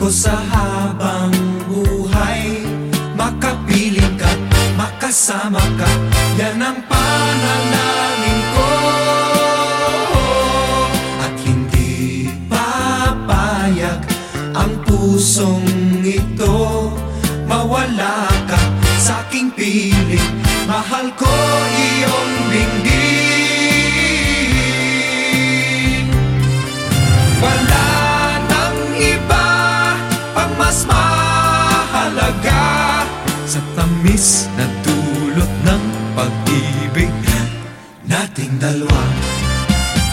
ko sa habang buhay. Makapiling ka, makasama ka. Yan ang panalangin ko. At hindi papayag ang pusong ito. Mawala ka sa aking piling. Mahal ko iyong dinggin mahalaga Sa tamis na dulot ng pag-ibig nating dalawa.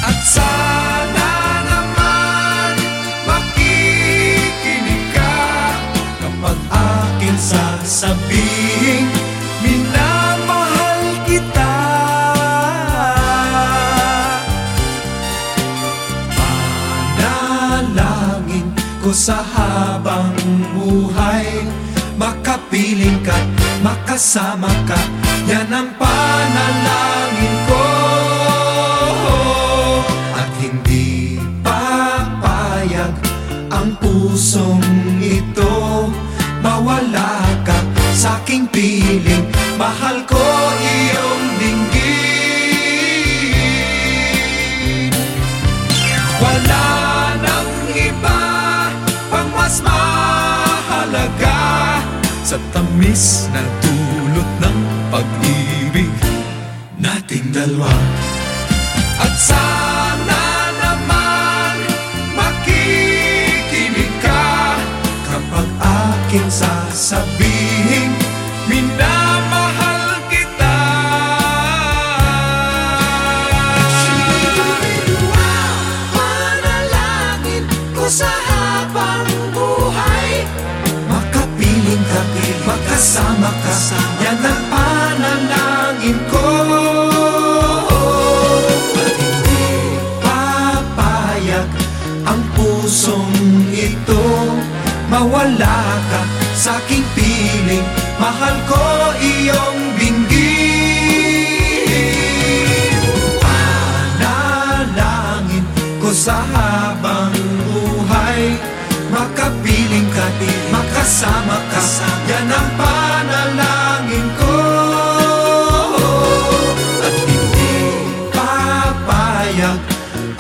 At sana naman makikinig ka Kapag aking sasabihin minamahal kita. Panalangin ko sa habang buhay. Makapiling ka, makasama ka. Yan ang panalangin ko. At hindi papayag ang pusong ito. Mawala ka sa aking piling. Mahal ko iyong dinggin wala Sa tamis na dulot ng pag-ibig nating dalawa. At sana naman makikinig ka Kapag aking sasabihin minamahal kita. Panalangin ko sa habang makasama ka Yan ang panalangin ko. At hindi papayag ang pusong ito. Mawala ka sa aking piling. Mahal ko iyong binggin Panalangin ko sa habang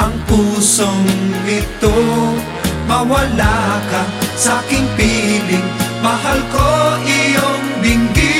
ang pusong ito. Mawala ka sa aking piling. Mahal ko iyong dinggin